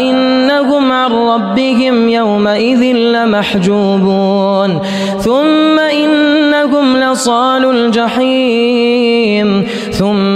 إنهم عن ربهم يومئذ لمحجوبون. ثم إنهم لصال الجحيم. ثم